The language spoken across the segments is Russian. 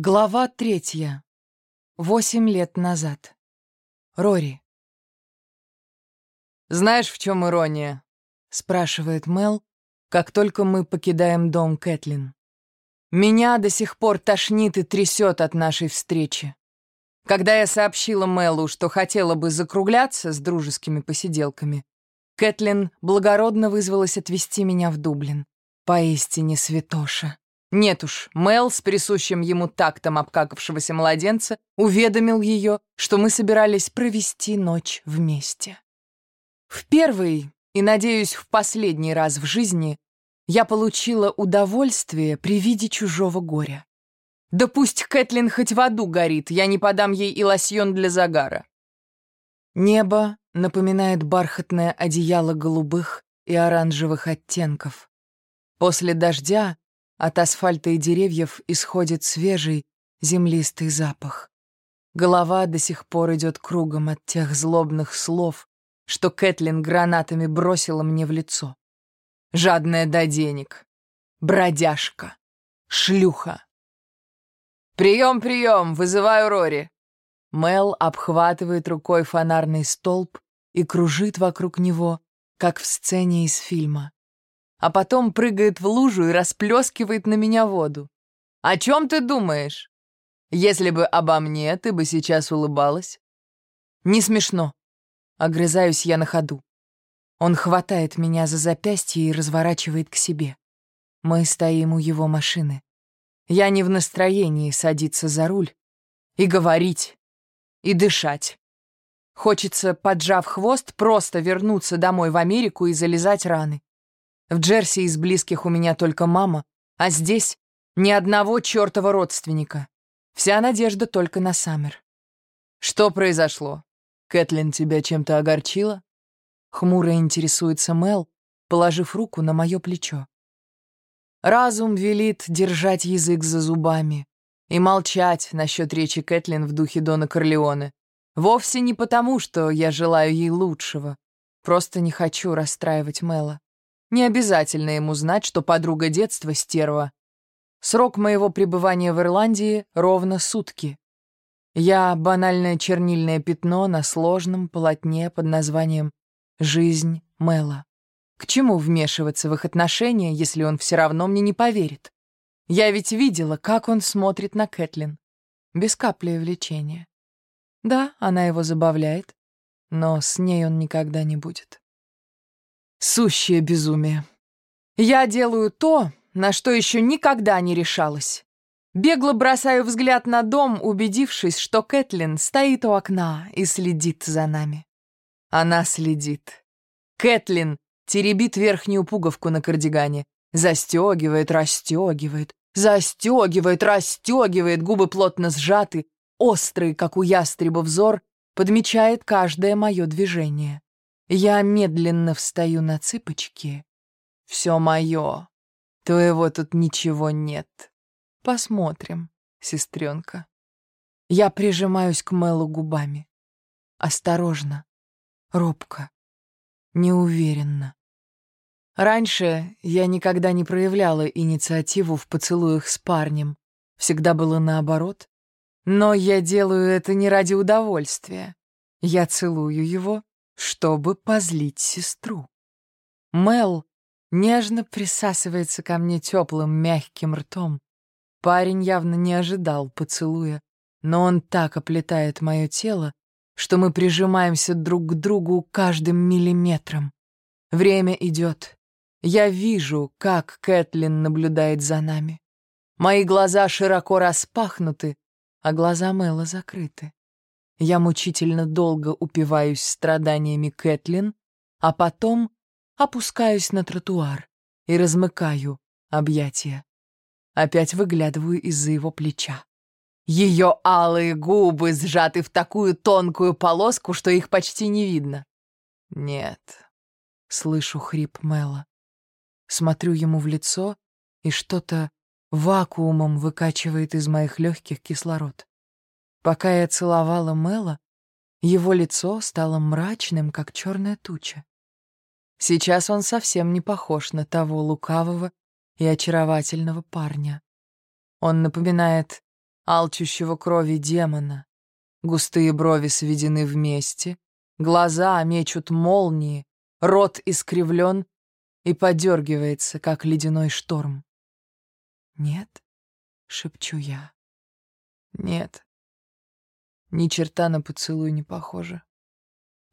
Глава третья. Восемь лет назад. Рори. «Знаешь, в чем ирония?» — спрашивает Мел, как только мы покидаем дом Кэтлин. «Меня до сих пор тошнит и трясет от нашей встречи. Когда я сообщила Мелу, что хотела бы закругляться с дружескими посиделками, Кэтлин благородно вызвалась отвезти меня в Дублин. Поистине святоша. Нет уж, Мел с присущим ему тактом обкакавшегося младенца уведомил ее, что мы собирались провести ночь вместе. В первый и, надеюсь, в последний раз в жизни я получила удовольствие при виде чужого горя. Да пусть Кэтлин хоть в аду горит, я не подам ей и лосьон для загара. Небо напоминает бархатное одеяло голубых и оранжевых оттенков. После дождя от асфальта и деревьев исходит свежий, землистый запах. Голова до сих пор идет кругом от тех злобных слов, что Кэтлин гранатами бросила мне в лицо. Жадная до денег, бродяжка, шлюха. «Прием, прием, вызываю Рори!» Мел обхватывает рукой фонарный столб и кружит вокруг него, как в сцене из фильма а потом прыгает в лужу и расплескивает на меня воду. «О чем ты думаешь? Если бы обо мне, ты бы сейчас улыбалась». «Не смешно». Огрызаюсь я на ходу. Он хватает меня за запястье и разворачивает к себе. Мы стоим у его машины. Я не в настроении садиться за руль и говорить, и дышать. Хочется, поджав хвост, просто вернуться домой в Америку и залезать раны. В Джерси из близких у меня только мама, а здесь ни одного чертова родственника. Вся надежда только на Саммер. Что произошло? Кэтлин тебя чем-то огорчила? Хмуро интересуется Мел, положив руку на мое плечо. Разум велит держать язык за зубами и молчать насчет речи Кэтлин в духе Дона Корлеоне. Вовсе не потому, что я желаю ей лучшего. Просто не хочу расстраивать Мела. Не обязательно ему знать, что подруга детства — стерва. Срок моего пребывания в Ирландии ровно сутки. Я — банальное чернильное пятно на сложном полотне под названием «Жизнь Мэла». К чему вмешиваться в их отношения, если он все равно мне не поверит? Я ведь видела, как он смотрит на Кэтлин. Без капли влечения. Да, она его забавляет, но с ней он никогда не будет. Сущее безумие. Я делаю то, на что еще никогда не решалась. Бегло бросаю взгляд на дом, убедившись, что Кэтлин стоит у окна и следит за нами. Она следит. Кэтлин теребит верхнюю пуговку на кардигане, застегивает, расстегивает, застегивает, расстегивает, губы плотно сжаты, острый, как у ястреба взор, подмечает каждое мое движение. Я медленно встаю на цыпочки. Все мое. Твоего тут ничего нет. Посмотрим, сестренка. Я прижимаюсь к Мэлу губами. Осторожно, робко, неуверенно. Раньше я никогда не проявляла инициативу в поцелуях с парнем. Всегда было наоборот. Но я делаю это не ради удовольствия. Я целую его, чтобы позлить сестру. Мел нежно присасывается ко мне теплым, мягким ртом. Парень явно не ожидал поцелуя, но он так оплетает мое тело, что мы прижимаемся друг к другу каждым миллиметром. Время идет. Я вижу, как Кэтлин наблюдает за нами. Мои глаза широко распахнуты, а глаза Мэла закрыты. Я мучительно долго упиваюсь страданиями Кэтлин, а потом опускаюсь на тротуар и размыкаю объятия. Опять выглядываю из-за его плеча. Ее алые губы сжаты в такую тонкую полоску, что их почти не видно. Нет. Слышу хрип Мэла. Смотрю ему в лицо, и что-то вакуумом выкачивает из моих легких кислород. Пока я целовала Мэла, его лицо стало мрачным, как черная туча. Сейчас он совсем не похож на того лукавого и очаровательного парня. Он напоминает алчущего крови демона. Густые брови сведены вместе, глаза мечут молнии, рот искривлен и подергивается, как ледяной шторм. «Нет», — шепчу я, — «нет». Ни черта на поцелуй не похоже.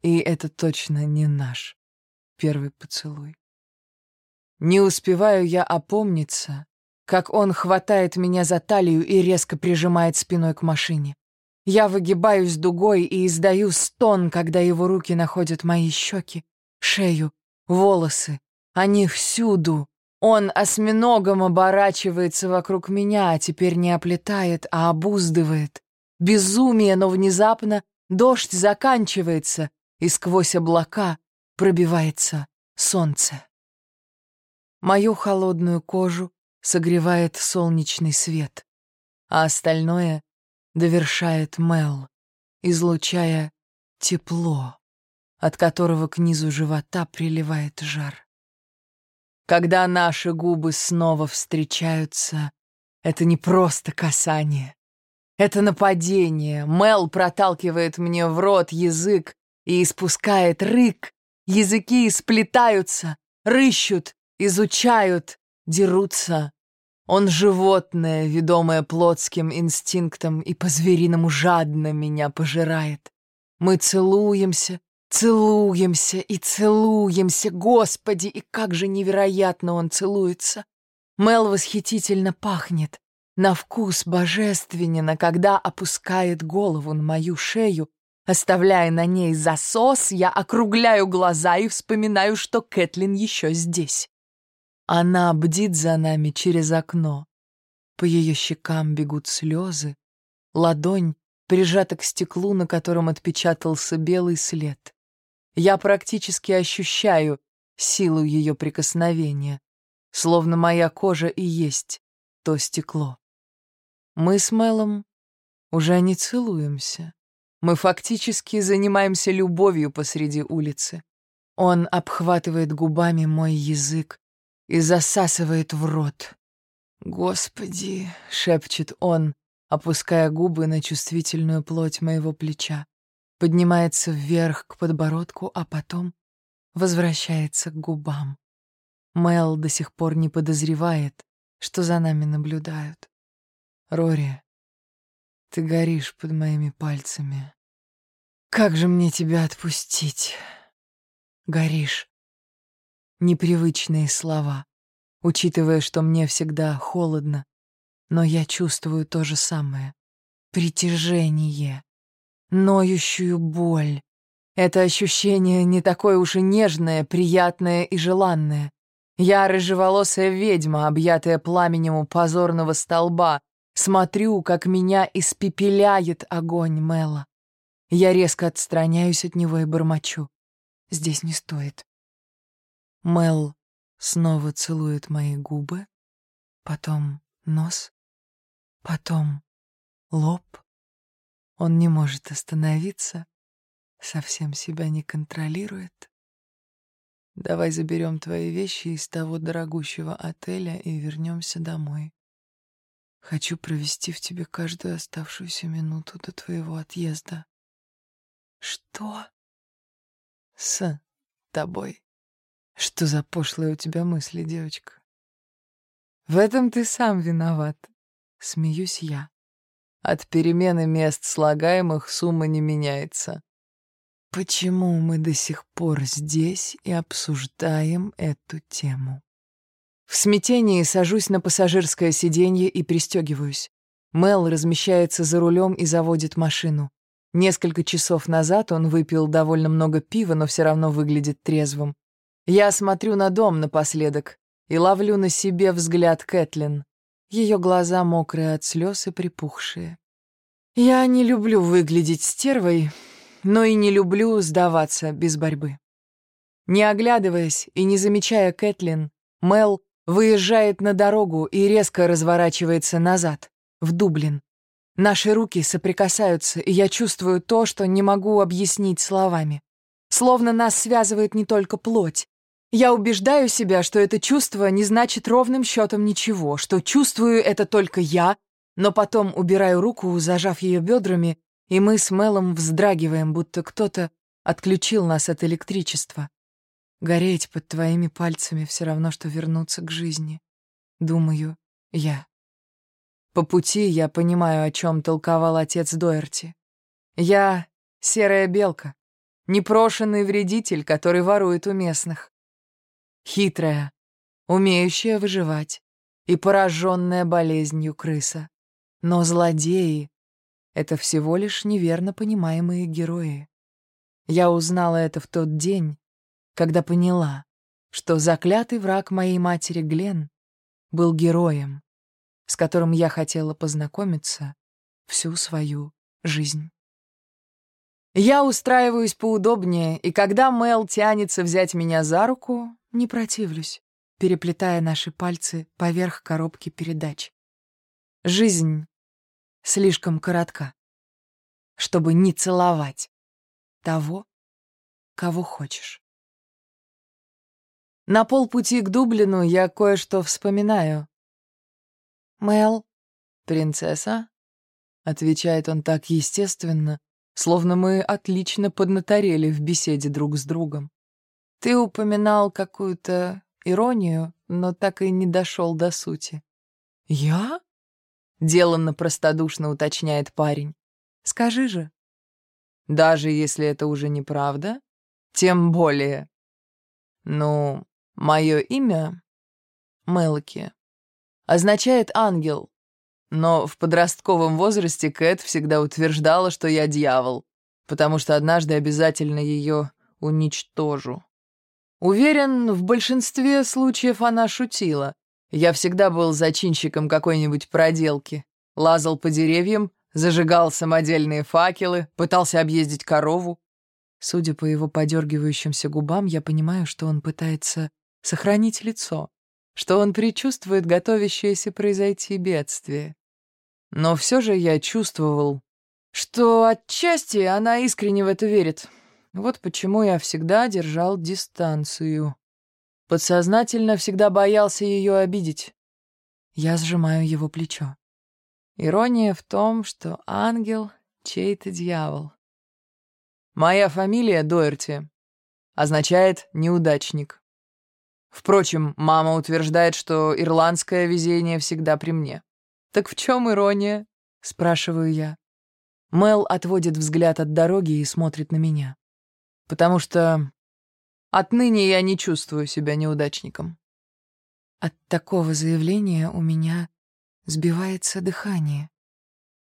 И это точно не наш первый поцелуй. Не успеваю я опомниться, как он хватает меня за талию и резко прижимает спиной к машине. Я выгибаюсь дугой и издаю стон, когда его руки находят мои щеки, шею, волосы. Они всюду. Он осьминогом оборачивается вокруг меня, а теперь не оплетает, а обуздывает. Безумие, но внезапно дождь заканчивается, и сквозь облака пробивается солнце. Мою холодную кожу согревает солнечный свет, а остальное довершает Мел, излучая тепло, от которого к низу живота приливает жар. Когда наши губы снова встречаются, это не просто касание. Это нападение. Мел проталкивает мне в рот язык и испускает рык. Языки сплетаются, рыщут, изучают, дерутся. Он животное, ведомое плотским инстинктом и по-звериному жадно меня пожирает. Мы целуемся, целуемся и целуемся, Господи, и как же невероятно он целуется. Мел восхитительно пахнет, на вкус божественен, когда опускает голову на мою шею, оставляя на ней засос, я округляю глаза и вспоминаю, что Кэтлин еще здесь. Она бдит за нами через окно. По ее щекам бегут слезы. Ладонь прижата к стеклу, на котором отпечатался белый след. Я практически ощущаю силу ее прикосновения, словно моя кожа и есть то стекло. Мы с Мелом уже не целуемся. Мы фактически занимаемся любовью посреди улицы. Он обхватывает губами мой язык, и засасывает в рот. «Господи!» — шепчет он, опуская губы на чувствительную плоть моего плеча, поднимается вверх к подбородку, а потом возвращается к губам. Мел до сих пор не подозревает, что за нами наблюдают. «Рори, ты горишь под моими пальцами. Как же мне тебя отпустить?» «Горишь, непривычные слова, учитывая, что мне всегда холодно, но я чувствую то же самое. Притяжение, ноющую боль. Это ощущение не такое уж и нежное, приятное и желанное. Я рыжеволосая ведьма, объятая пламенем у позорного столба. Смотрю, как меня испепеляет огонь Мэла. Я резко отстраняюсь от него и бормочу. Здесь не стоит. Мел снова целует мои губы, потом нос, потом лоб. Он не может остановиться, совсем себя не контролирует. Давай заберем твои вещи из того дорогущего отеля и вернемся домой. Хочу провести в тебе каждую оставшуюся минуту до твоего отъезда. Что? С тобой. Что за пошлые у тебя мысли, девочка? В этом ты сам виноват. Смеюсь я. От перемены мест слагаемых сумма не меняется. Почему мы до сих пор здесь и обсуждаем эту тему? В смятении сажусь на пассажирское сиденье и пристегиваюсь. Мел размещается за рулем и заводит машину. Несколько часов назад он выпил довольно много пива, но все равно выглядит трезвым. Я смотрю на дом напоследок и ловлю на себе взгляд Кэтлин. Ее глаза мокрые от слез и припухшие. Я не люблю выглядеть стервой, но и не люблю сдаваться без борьбы. Не оглядываясь и не замечая Кэтлин, Мел выезжает на дорогу и резко разворачивается назад, в Дублин. Наши руки соприкасаются, и я чувствую то, что не могу объяснить словами. Словно нас связывает не только плоть, я убеждаю себя, что это чувство не значит ровным счетом ничего, что чувствую это только я, Но потом убираю руку, зажав ее бедрами, и мы с Мелом вздрагиваем, будто кто-то отключил нас от электричества. Гореть под твоими пальцами все равно, что вернуться к жизни. Думаю, я. По пути я понимаю, о чем толковал отец Доерти. Я — серая белка, непрошенный вредитель, который ворует у местных. Хитрая, умеющая выживать и пораженная болезнью крыса. Но злодеи — это всего лишь неверно понимаемые герои. Я узнала это в тот день, когда поняла, что заклятый враг моей матери Глен был героем, с которым я хотела познакомиться всю свою жизнь. Я устраиваюсь поудобнее, и когда Мел тянется взять меня за руку, не противлюсь, переплетая наши пальцы поверх коробки передач. Жизнь слишком коротка, чтобы не целовать того, кого хочешь. На полпути к Дублину я кое-что вспоминаю. «Мел, принцесса?» — отвечает он так естественно, словно мы отлично поднаторели в беседе друг с другом. «Ты упоминал какую-то иронию, но так и не дошел до сути». «Я?» — деланно простодушно уточняет парень. «Скажи же». «Даже если это уже неправда?» «Тем более». «Ну, Мое имя — Мелки. Означает «ангел». Но в подростковом возрасте Кэт всегда утверждала, что я дьявол, потому что однажды обязательно ее уничтожу. Уверен, в большинстве случаев она шутила. Я всегда был зачинщиком какой-нибудь проделки. Лазал по деревьям, зажигал самодельные факелы, пытался объездить корову. Судя по его подергивающимся губам, я понимаю, что он пытается сохранить лицо, что он предчувствует готовящееся произойти бедствие. Но все же я чувствовал, что отчасти она искренне в это верит. Вот почему я всегда держал дистанцию. Подсознательно всегда боялся ее обидеть. Я сжимаю его плечо. Ирония в том, что ангел — чей-то дьявол. Моя фамилия Доерти означает «неудачник». Впрочем, мама утверждает, что ирландское везение всегда при мне. Так в чем ирония? Спрашиваю я. Мел отводит взгляд от дороги и смотрит на меня. Потому что отныне я не чувствую себя неудачником. От такого заявления у меня сбивается дыхание.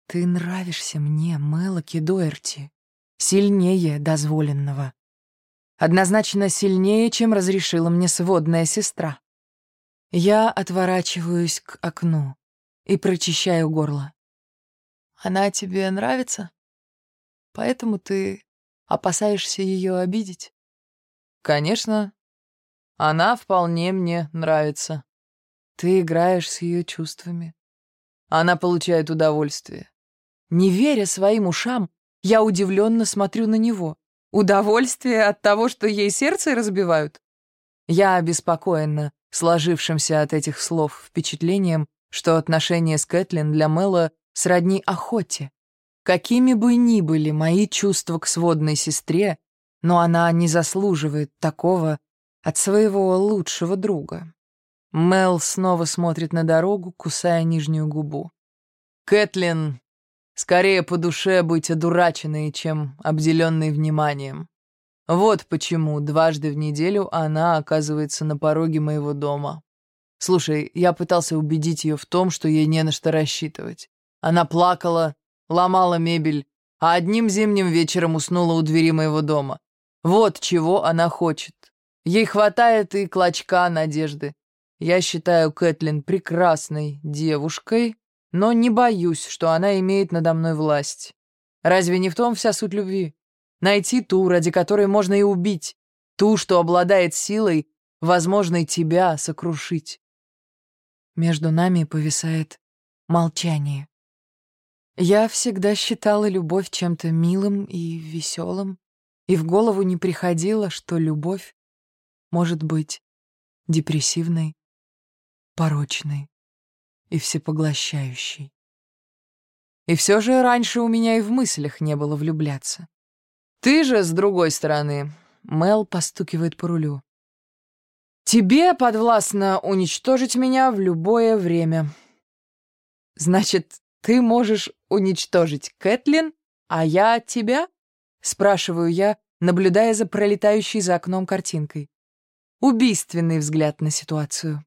Ты нравишься мне, Мелоки Доерти, сильнее дозволенного. Однозначно сильнее, чем разрешила мне сводная сестра. Я отворачиваюсь к окну и прочищаю горло. Она тебе нравится? Поэтому ты опасаешься ее обидеть? Конечно. Она вполне мне нравится. Ты играешь с ее чувствами. Она получает удовольствие. Не веря своим ушам, я удивленно смотрю на него. Удовольствие от того, что ей сердце разбивают? Я обеспокоена сложившимся от этих слов впечатлением, что отношения с Кэтлин для Мэла сродни охоте. Какими бы ни были мои чувства к сводной сестре, но она не заслуживает такого от своего лучшего друга. Мел снова смотрит на дорогу, кусая нижнюю губу. Кэтлин Скорее по душе быть одураченной, чем обделенной вниманием. Вот почему дважды в неделю она оказывается на пороге моего дома. Слушай, я пытался убедить ее в том, что ей не на что рассчитывать. Она плакала, ломала мебель, а одним зимним вечером уснула у двери моего дома. Вот чего она хочет. Ей хватает и клочка надежды. Я считаю Кэтлин прекрасной девушкой, но не боюсь, что она имеет надо мной власть. Разве не в том вся суть любви? Найти ту, ради которой можно и убить, ту, что обладает силой, возможной тебя сокрушить. Между нами повисает молчание. Я всегда считала любовь чем-то милым и веселым, и в голову не приходило, что любовь может быть депрессивной, порочной и всепоглощающий. И все же раньше у меня и в мыслях не было влюбляться. Ты же, с другой стороны, Мел постукивает по рулю. Тебе подвластно уничтожить меня в любое время. Значит, ты можешь уничтожить Кэтлин, а я тебя? Спрашиваю я, наблюдая за пролетающей за окном картинкой. Убийственный взгляд на ситуацию.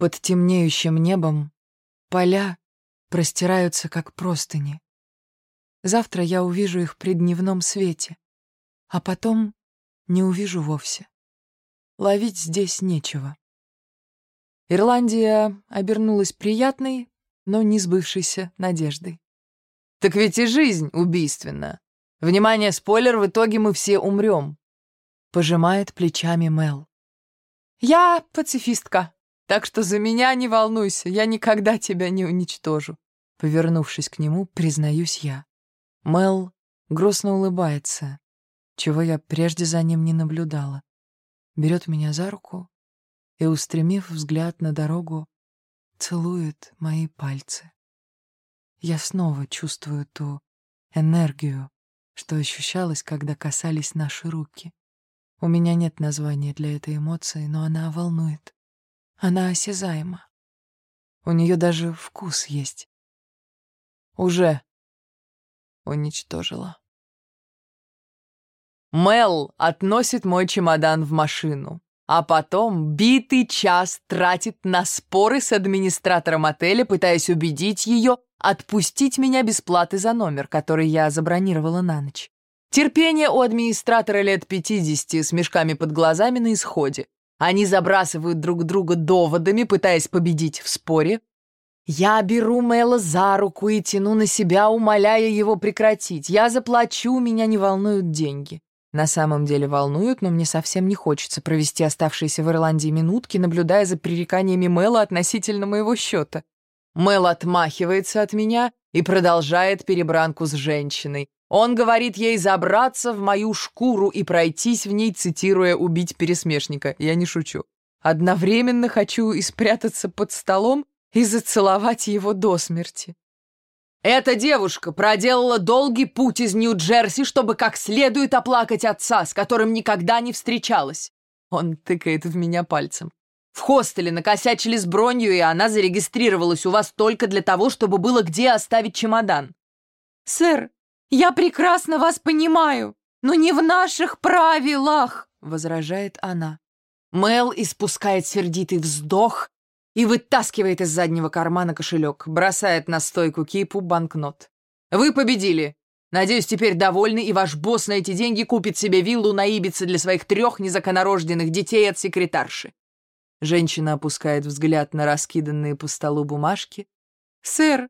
Под темнеющим небом поля простираются, как простыни. Завтра я увижу их при дневном свете, а потом не увижу вовсе. Ловить здесь нечего. Ирландия обернулась приятной, но не сбывшейся надеждой. Так ведь и жизнь убийственна. Внимание, спойлер, в итоге мы все умрем. Пожимает плечами Мел. Я пацифистка, так что за меня не волнуйся, я никогда тебя не уничтожу. Повернувшись к нему, признаюсь я. Мел грустно улыбается, чего я прежде за ним не наблюдала. Берет меня за руку и, устремив взгляд на дорогу, целует мои пальцы. Я снова чувствую ту энергию, что ощущалось, когда касались наши руки. У меня нет названия для этой эмоции, но она волнует. Она осязаема. У нее даже вкус есть. Уже уничтожила. Мел относит мой чемодан в машину, а потом битый час тратит на споры с администратором отеля, пытаясь убедить ее отпустить меня без за номер, который я забронировала на ночь. Терпение у администратора лет 50 с мешками под глазами на исходе. Они забрасывают друг друга доводами, пытаясь победить в споре. Я беру Мэла за руку и тяну на себя, умоляя его прекратить. Я заплачу, меня не волнуют деньги. На самом деле волнуют, но мне совсем не хочется провести оставшиеся в Ирландии минутки, наблюдая за пререканиями Мэла относительно моего счета. Мэл отмахивается от меня и продолжает перебранку с женщиной. Он говорит ей забраться в мою шкуру и пройтись в ней, цитируя «убить пересмешника». Я не шучу. Одновременно хочу и спрятаться под столом, и зацеловать его до смерти. Эта девушка проделала долгий путь из Нью-Джерси, чтобы как следует оплакать отца, с которым никогда не встречалась. Он тыкает в меня пальцем. В хостеле накосячили с бронью, и она зарегистрировалась у вас только для того, чтобы было где оставить чемодан. Сэр, «Я прекрасно вас понимаю, но не в наших правилах», — возражает она. Мел испускает сердитый вздох и вытаскивает из заднего кармана кошелек, бросает на стойку кипу банкнот. «Вы победили! Надеюсь, теперь довольны, и ваш босс на эти деньги купит себе виллу на Ибице для своих трех незаконорожденных детей от секретарши». Женщина опускает взгляд на раскиданные по столу бумажки. «Сэр,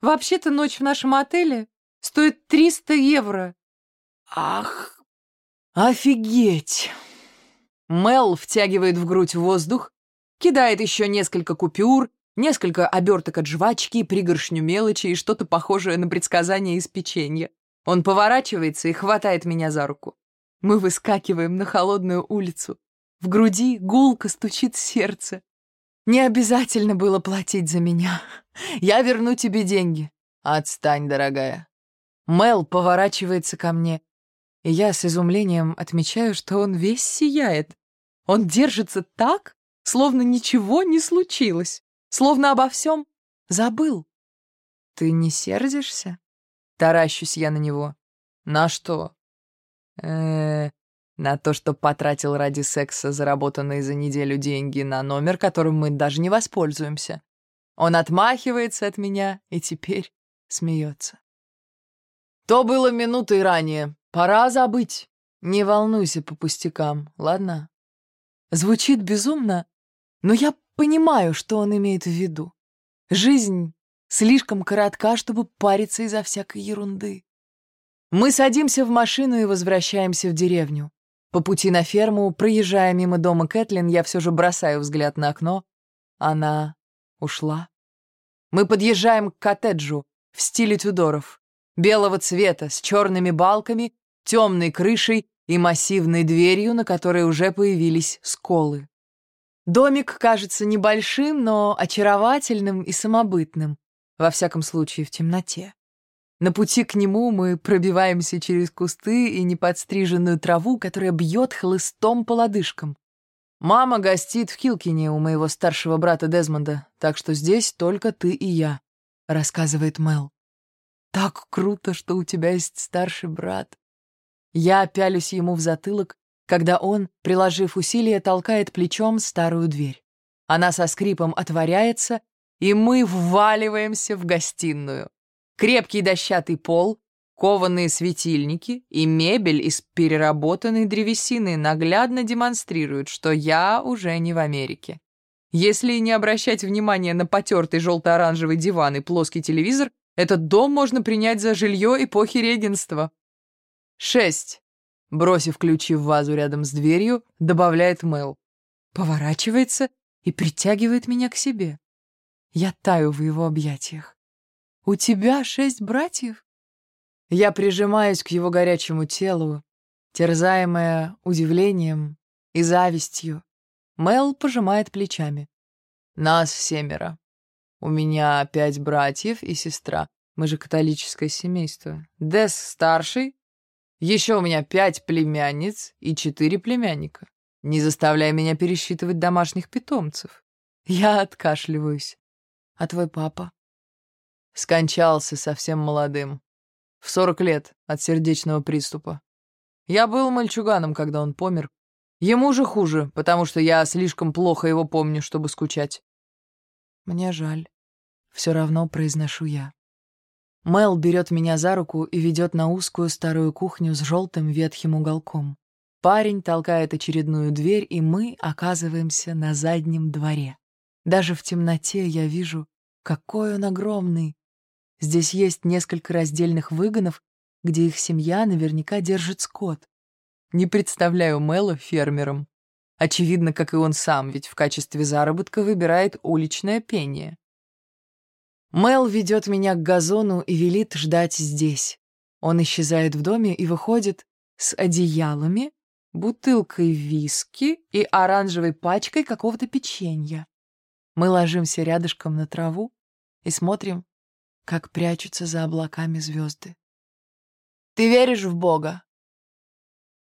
вообще-то ночь в нашем отеле Стоит 300 евро. Ах, офигеть. Мел втягивает в грудь воздух, кидает еще несколько купюр, несколько оберток от жвачки, пригоршню мелочи и что-то похожее на предсказание из печенья. Он поворачивается и хватает меня за руку. Мы выскакиваем на холодную улицу. В груди гулко стучит сердце. Не обязательно было платить за меня. Я верну тебе деньги. Отстань, дорогая. Мел поворачивается ко мне, и я с изумлением отмечаю, что он весь сияет. Он держится так, словно ничего не случилось, словно обо всем забыл. «Ты не сердишься?» Таращусь я на него. «На что?» э -э, на то, что потратил ради секса заработанные за неделю деньги на номер, которым мы даже не воспользуемся. Он отмахивается от меня и теперь смеется. То было минутой ранее. Пора забыть. Не волнуйся по пустякам, ладно? Звучит безумно, но я понимаю, что он имеет в виду. Жизнь слишком коротка, чтобы париться из-за всякой ерунды. Мы садимся в машину и возвращаемся в деревню. По пути на ферму, проезжая мимо дома Кэтлин, я все же бросаю взгляд на окно. Она ушла. Мы подъезжаем к коттеджу в стиле Тюдоров белого цвета, с черными балками, темной крышей и массивной дверью, на которой уже появились сколы. Домик кажется небольшим, но очаровательным и самобытным. во всяком случае в темноте. На пути к нему мы пробиваемся через кусты и неподстриженную траву, которая бьет хлыстом по лодыжкам. Мама гостит в Килкине у моего старшего брата Дезмонда, так что здесь только ты и я, — рассказывает Мел. Так круто, что у тебя есть старший брат. Я пялюсь ему в затылок, когда он, приложив усилие, толкает плечом старую дверь. Она со скрипом отворяется, и мы вваливаемся в гостиную. Крепкий дощатый пол, кованые светильники и мебель из переработанной древесины наглядно демонстрируют, что я уже не в Америке. Если не обращать внимания на потертый желто-оранжевый диван и плоский телевизор, этот дом можно принять за жилье эпохи регенства. Шесть. Бросив ключи в вазу рядом с дверью, добавляет Мэл. Поворачивается и притягивает меня к себе. Я таю в его объятиях. «У тебя шесть братьев?» Я прижимаюсь к его горячему телу, терзаемая удивлением и завистью. Мел пожимает плечами. «Нас семеро. У меня пять братьев и сестра. Мы же католическое семейство. Дес старший. Еще у меня пять племянниц и четыре племянника. Не заставляй меня пересчитывать домашних питомцев. Я откашливаюсь. А твой папа?» Скончался совсем молодым. В сорок лет от сердечного приступа. Я был мальчуганом, когда он помер. Ему же хуже, потому что я слишком плохо его помню, чтобы скучать. Мне жаль. Все равно произношу я. Мел берет меня за руку и ведет на узкую старую кухню с желтым ветхим уголком. Парень толкает очередную дверь, и мы оказываемся на заднем дворе. Даже в темноте я вижу, какой он огромный, Здесь есть несколько раздельных выгонов, где их семья наверняка держит скот. Не представляю Мэла фермером. Очевидно, как и он сам, ведь в качестве заработка выбирает уличное пение. Мэл ведет меня к газону и велит ждать здесь. Он исчезает в доме и выходит с одеялами, бутылкой виски и оранжевой пачкой какого-то печенья. Мы ложимся рядышком на траву и смотрим как прячутся за облаками звезды. «Ты веришь в Бога?»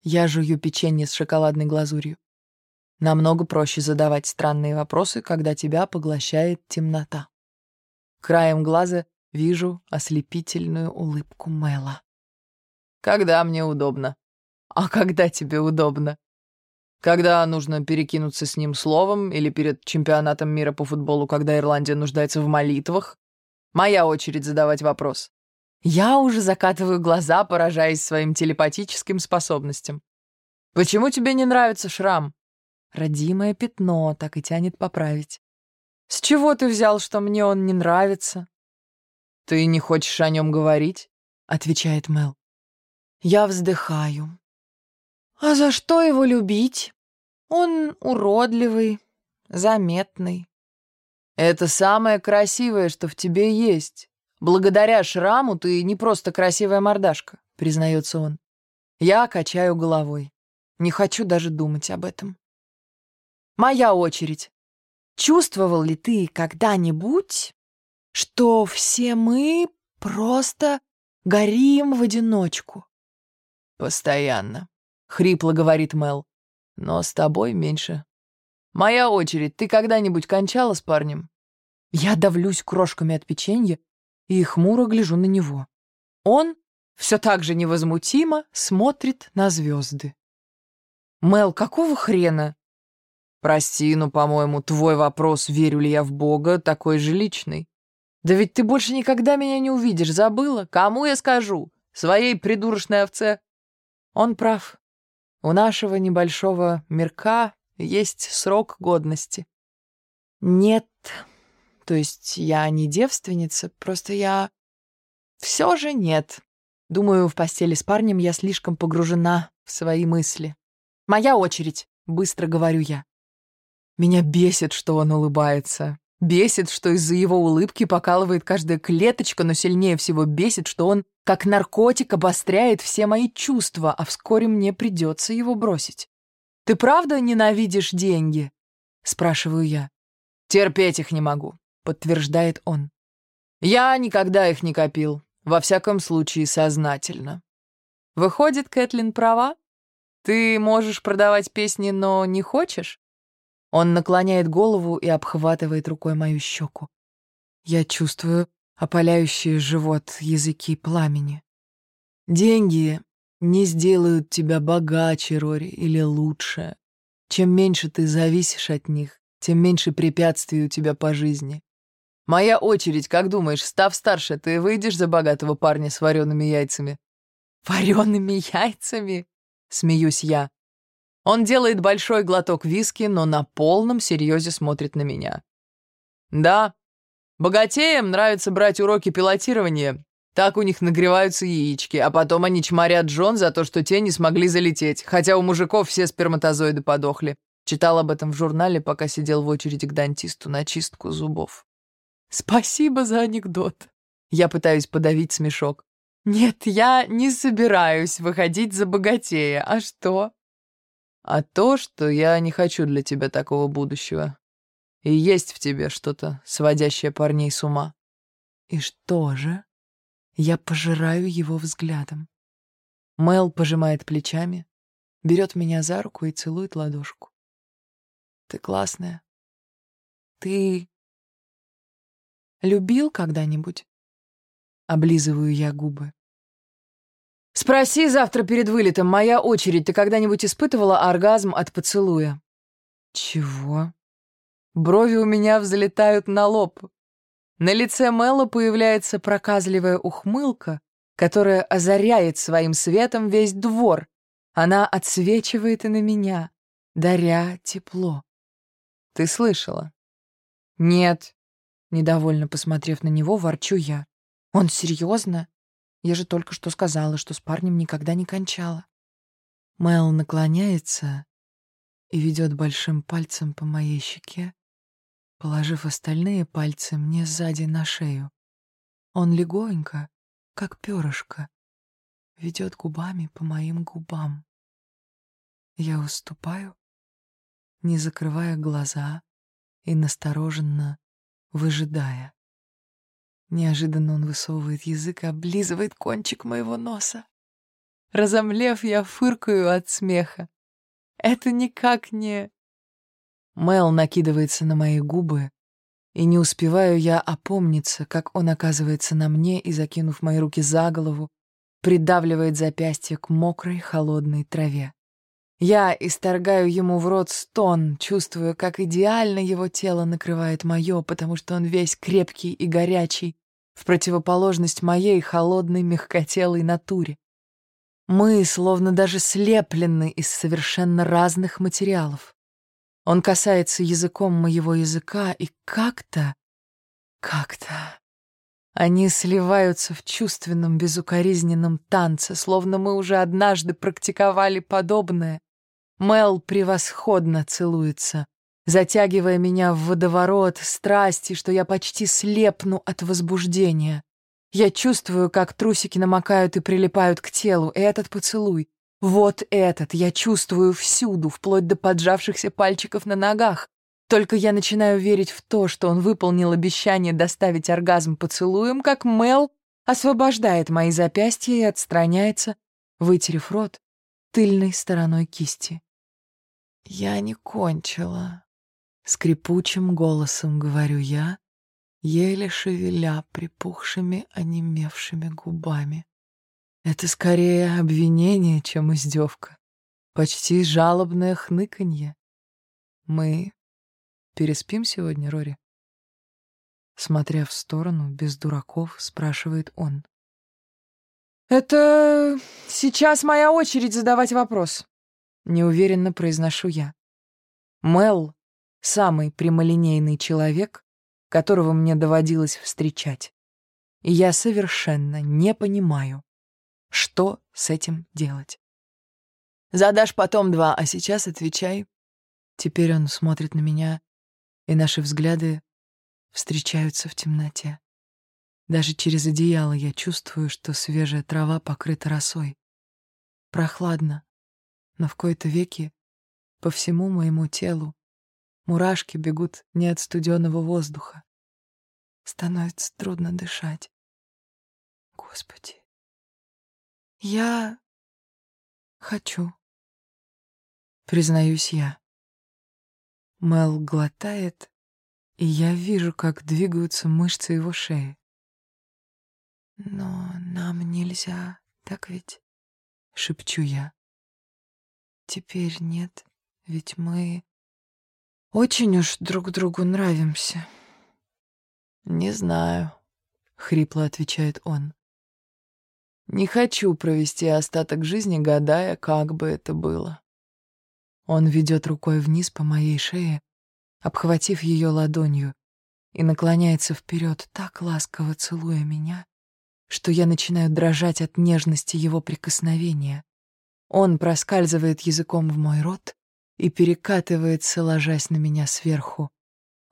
Я жую печенье с шоколадной глазурью. Намного проще задавать странные вопросы, когда тебя поглощает темнота. Краем глаза вижу ослепительную улыбку Мэла. «Когда мне удобно?» «А когда тебе удобно?» «Когда нужно перекинуться с ним словом или перед чемпионатом мира по футболу, когда Ирландия нуждается в молитвах, Моя очередь задавать вопрос. Я уже закатываю глаза, поражаясь своим телепатическим способностям. «Почему тебе не нравится шрам?» Родимое пятно, так и тянет поправить. «С чего ты взял, что мне он не нравится?» «Ты не хочешь о нем говорить?» — отвечает Мел. Я вздыхаю. «А за что его любить? Он уродливый, заметный. Это самое красивое, что в тебе есть. Благодаря шраму ты не просто красивая мордашка, признается он. Я качаю головой. Не хочу даже думать об этом. Моя очередь. Чувствовал ли ты когда-нибудь, что все мы просто горим в одиночку? Постоянно, хрипло говорит Мел. Но с тобой меньше. «Моя очередь. Ты когда-нибудь кончала с парнем?» Я давлюсь крошками от печенья и хмуро гляжу на него. Он все так же невозмутимо смотрит на звезды. «Мел, какого хрена?» «Прости, но, по-моему, твой вопрос, верю ли я в Бога, такой же личный. Да ведь ты больше никогда меня не увидишь, забыла? Кому я скажу? Своей придурочной овце?» Он прав. У нашего небольшого мирка есть срок годности. Нет, то есть я не девственница, просто я... Все же нет. Думаю, в постели с парнем я слишком погружена в свои мысли. Моя очередь, быстро говорю я. Меня бесит, что он улыбается. Бесит, что из-за его улыбки покалывает каждая клеточка, но сильнее всего бесит, что он, как наркотик, обостряет все мои чувства, а вскоре мне придется его бросить. «Ты правда ненавидишь деньги?» — спрашиваю я. «Терпеть их не могу», — подтверждает он. Я никогда их не копил, во всяком случае сознательно. Выходит, Кэтлин права? Ты можешь продавать песни, но не хочешь? Он наклоняет голову и обхватывает рукой мою щеку. Я чувствую опаляющие живот языки пламени. Деньги не сделают тебя богаче, Рори, или лучше. Чем меньше ты зависишь от них, тем меньше препятствий у тебя по жизни. Моя очередь, как думаешь, став старше, ты выйдешь за богатого парня с вареными яйцами? Вареными яйцами? Смеюсь я. Он делает большой глоток виски, но на полном серьезе смотрит на меня. Да, богатеям нравится брать уроки пилотирования. Так у них нагреваются яички, а потом они чморят Джон за то, что те не смогли залететь, хотя у мужиков все сперматозоиды подохли. Читал об этом в журнале, пока сидел в очереди к дантисту на чистку зубов. Спасибо за анекдот. Я пытаюсь подавить смешок. Нет, я не собираюсь выходить за богатея. А что? А то, что я не хочу для тебя такого будущего. И есть в тебе что-то, сводящее парней с ума. И что же? Я пожираю его взглядом. Мел пожимает плечами, берет меня за руку и целует ладошку. Ты классная. Ты Любил когда-нибудь? Облизываю я губы. Спроси завтра перед вылетом, моя очередь. Ты когда-нибудь испытывала оргазм от поцелуя? Чего? Брови у меня взлетают на лоб. На лице Мэла появляется проказливая ухмылка, которая озаряет своим светом весь двор. Она отсвечивает и на меня, даря тепло. Ты слышала? Нет, Недовольно посмотрев на него, ворчу я. «Он серьезно? Я же только что сказала, что с парнем никогда не кончала». Мэл наклоняется и ведет большим пальцем по моей щеке, положив остальные пальцы мне сзади на шею. Он легонько, как перышко, ведет губами по моим губам. Я уступаю, не закрывая глаза и настороженно выжидая. Неожиданно он высовывает язык и облизывает кончик моего носа. Разомлев, я фыркаю от смеха. Это никак не... Мел накидывается на мои губы, и не успеваю я опомниться, как он оказывается на мне и, закинув мои руки за голову, придавливает запястье к мокрой холодной траве. Я исторгаю ему в рот стон, чувствуя, как идеально его тело накрывает мое, потому что он весь крепкий и горячий, в противоположность моей холодной мягкотелой натуре. Мы словно даже слеплены из совершенно разных материалов. Он касается языком моего языка, и как-то, как-то... Они сливаются в чувственном, безукоризненном танце, словно мы уже однажды практиковали подобное, Мел превосходно целуется, затягивая меня в водоворот страсти, что я почти слепну от возбуждения. Я чувствую, как трусики намокают и прилипают к телу, и этот поцелуй. Вот этот я чувствую всюду, вплоть до поджавшихся пальчиков на ногах. Только я начинаю верить в то, что он выполнил обещание доставить оргазм поцелуем, как Мел освобождает мои запястья и отстраняется, вытерев рот тыльной стороной кисти. «Я не кончила», — скрипучим голосом говорю я, еле шевеля припухшими, онемевшими губами. Это скорее обвинение, чем издевка. Почти жалобное хныканье. Мы переспим сегодня, Рори? Смотря в сторону, без дураков, спрашивает он. «Это сейчас моя очередь задавать вопрос», неуверенно произношу я. Мел — самый прямолинейный человек, которого мне доводилось встречать. И я совершенно не понимаю, что с этим делать. Задашь потом два, а сейчас отвечай. Теперь он смотрит на меня, и наши взгляды встречаются в темноте. Даже через одеяло я чувствую, что свежая трава покрыта росой. Прохладно, но в кои-то веки по всему моему телу мурашки бегут не от студеного воздуха. становится трудно дышать. Господи, я хочу, признаюсь я. Мел глотает, и я вижу, как двигаются мышцы его шеи. «Но нам нельзя, так ведь?» — шепчу я. «Теперь нет, ведь мы очень уж друг другу нравимся». «Не знаю», — хрипло отвечает он. «Не хочу провести остаток жизни, гадая, как бы это было». Он ведет рукой вниз по моей шее, обхватив ее ладонью, и наклоняется вперед, так ласково целуя меня, что я начинаю дрожать от нежности его прикосновения. Он проскальзывает языком в мой рот и перекатывается, ложась на меня сверху.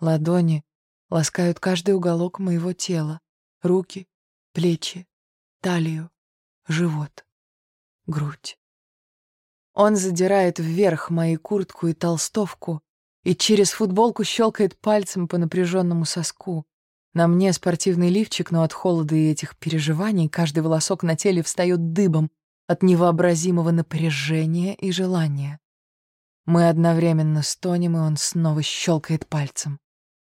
Ладони ласкают каждый уголок моего тела, руки, плечи, талию, живот, грудь. Он задирает вверх мою куртку и толстовку и через футболку щелкает пальцем по напряженному соску. На мне спортивный лифчик, но от холода и этих переживаний каждый волосок на теле встает дыбом от невообразимого напряжения и желания. Мы одновременно стонем, и он снова щелкает пальцем.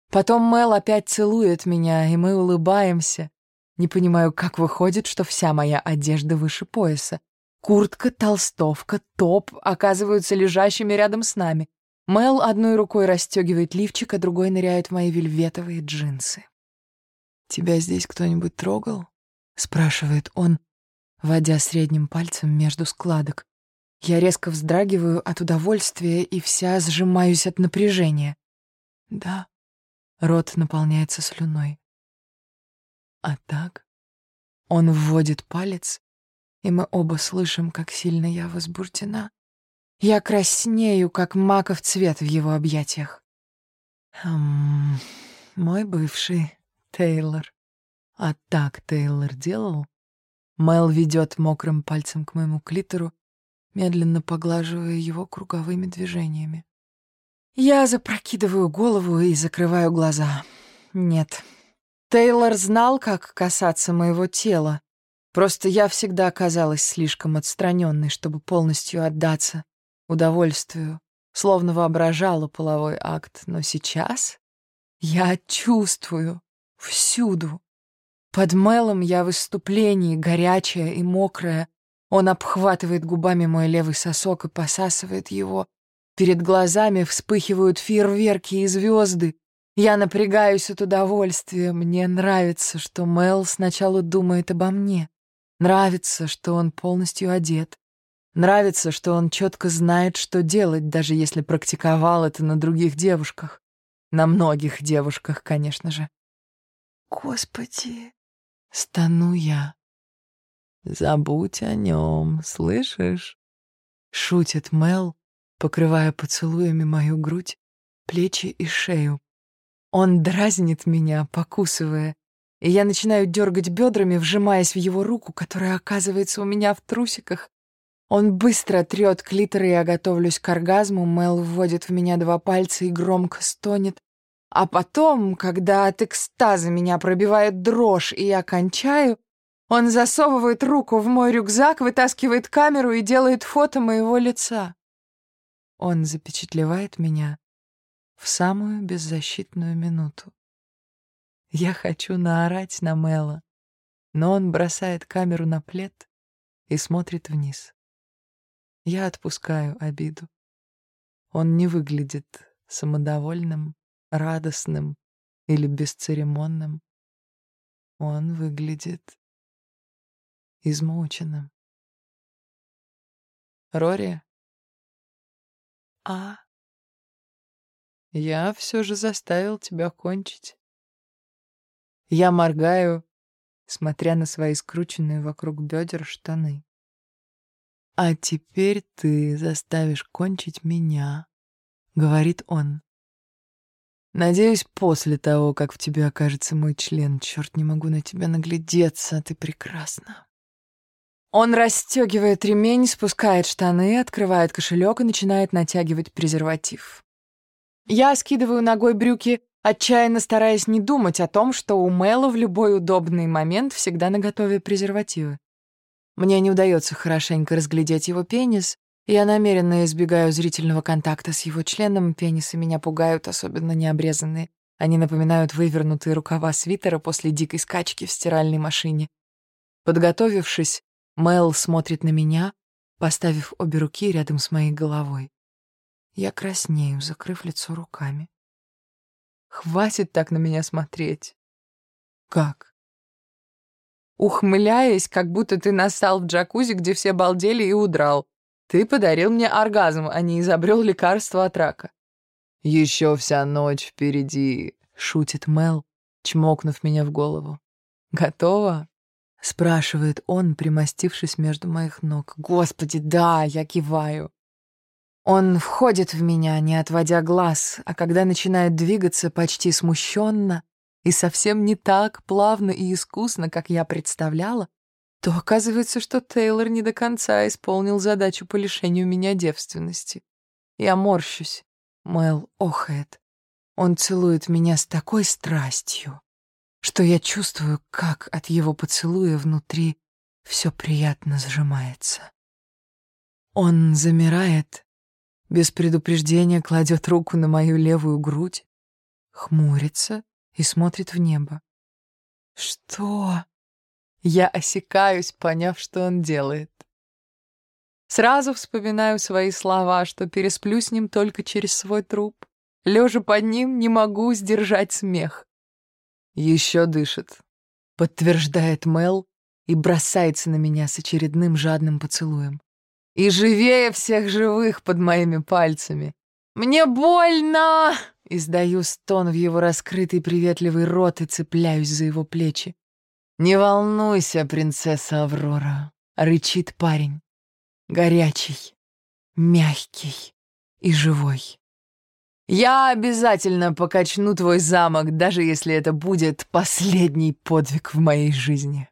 Потом Мел опять целует меня, и мы улыбаемся. Не понимаю, как выходит, что вся моя одежда выше пояса. Куртка, толстовка, топ оказываются лежащими рядом с нами. Мел одной рукой расстегивает лифчик, а другой ныряет в мои вельветовые джинсы. «Тебя здесь кто-нибудь трогал?» — спрашивает он, водя средним пальцем между складок. Я резко вздрагиваю от удовольствия и вся сжимаюсь от напряжения. «Да». Рот наполняется слюной. А так? Он вводит палец, и мы оба слышим, как сильно я возбуждена. Я краснею, как маков цвет в его объятиях. Хм, мой бывший Тейлор. А так Тейлор делал? Мэл ведет мокрым пальцем к моему клитору, медленно поглаживая его круговыми движениями. Я запрокидываю голову и закрываю глаза. Нет. Тейлор знал, как касаться моего тела. Просто я всегда оказалась слишком отстраненной, чтобы полностью отдаться удовольствию, словно воображала половой акт. Но сейчас я чувствую, Всюду. Под Мелом я в выступлении, горячая и мокрая. Он обхватывает губами мой левый сосок и посасывает его. Перед глазами вспыхивают фейерверки и звезды. Я напрягаюсь от удовольствия. Мне нравится, что Мел сначала думает обо мне. Нравится, что он полностью одет. Нравится, что он четко знает, что делать, даже если практиковал это на других девушках. На многих девушках, конечно же. Господи, стану я. Забудь о нем, слышишь? Шутит Мел, покрывая поцелуями мою грудь, плечи и шею. Он дразнит меня, покусывая, и я начинаю дергать бедрами, вжимаясь в его руку, которая оказывается у меня в трусиках. Он быстро трет клитор, и я готовлюсь к оргазму. Мел вводит в меня два пальца и громко стонет. А потом, когда от экстаза меня пробивает дрожь, и я кончаю, он засовывает руку в мой рюкзак, вытаскивает камеру и делает фото моего лица. Он запечатлевает меня в самую беззащитную минуту. Я хочу наорать на Мэла, но он бросает камеру на плед и смотрит вниз. Я отпускаю обиду. Он не выглядит самодовольным радостным или бесцеремонным. Он выглядит измученным. Рори? А? Я все же заставил тебя кончить. Я моргаю, смотря на свои скрученные вокруг бедер штаны. «А теперь ты заставишь кончить меня», — говорит он. Надеюсь, после того, как в тебе окажется мой член, черт, не могу на тебя наглядеться, ты прекрасна. Он расстегивает ремень, спускает штаны, открывает кошелек и начинает натягивать презерватив. Я скидываю ногой брюки отчаянно стараясь не думать о том, что у Мэла в любой удобный момент всегда наготове презервативы. Мне не удается хорошенько разглядеть его пенис, я намеренно избегаю зрительного контакта с его членом, пенисы меня пугают, особенно необрезанные. Они напоминают вывернутые рукава свитера после дикой скачки в стиральной машине. Подготовившись, Мэл смотрит на меня, поставив обе руки рядом с моей головой. Я краснею, закрыв лицо руками. Хватит так на меня смотреть. Как? Ухмыляясь, как будто ты настал в джакузи, где все балдели и удрал. Ты подарил мне оргазм, а не изобрел лекарство от рака. Еще вся ночь впереди, шутит Мел, чмокнув меня в голову. Готова? спрашивает он, примостившись между моих ног. Господи, да, я киваю. Он входит в меня, не отводя глаз, а когда начинает двигаться почти смущенно, и совсем не так плавно и искусно, как я представляла, то оказывается, что Тейлор не до конца исполнил задачу по лишению меня девственности. Я морщусь. Мэл охает. Он целует меня с такой страстью, что я чувствую, как от его поцелуя внутри все приятно сжимается. Он замирает, без предупреждения кладет руку на мою левую грудь, хмурится и смотрит в небо. «Что?» Я осекаюсь, поняв, что он делает. Сразу вспоминаю свои слова, что пересплю с ним только через свой труп. Лежа под ним, не могу сдержать смех. Еще дышит, подтверждает Мел и бросается на меня с очередным жадным поцелуем. И живее всех живых под моими пальцами. «Мне больно!» Издаю стон в его раскрытый приветливый рот и цепляюсь за его плечи. «Не волнуйся, принцесса Аврора», — рычит парень. Горячий, мягкий и живой. «Я обязательно покачну твой замок, даже если это будет последний подвиг в моей жизни».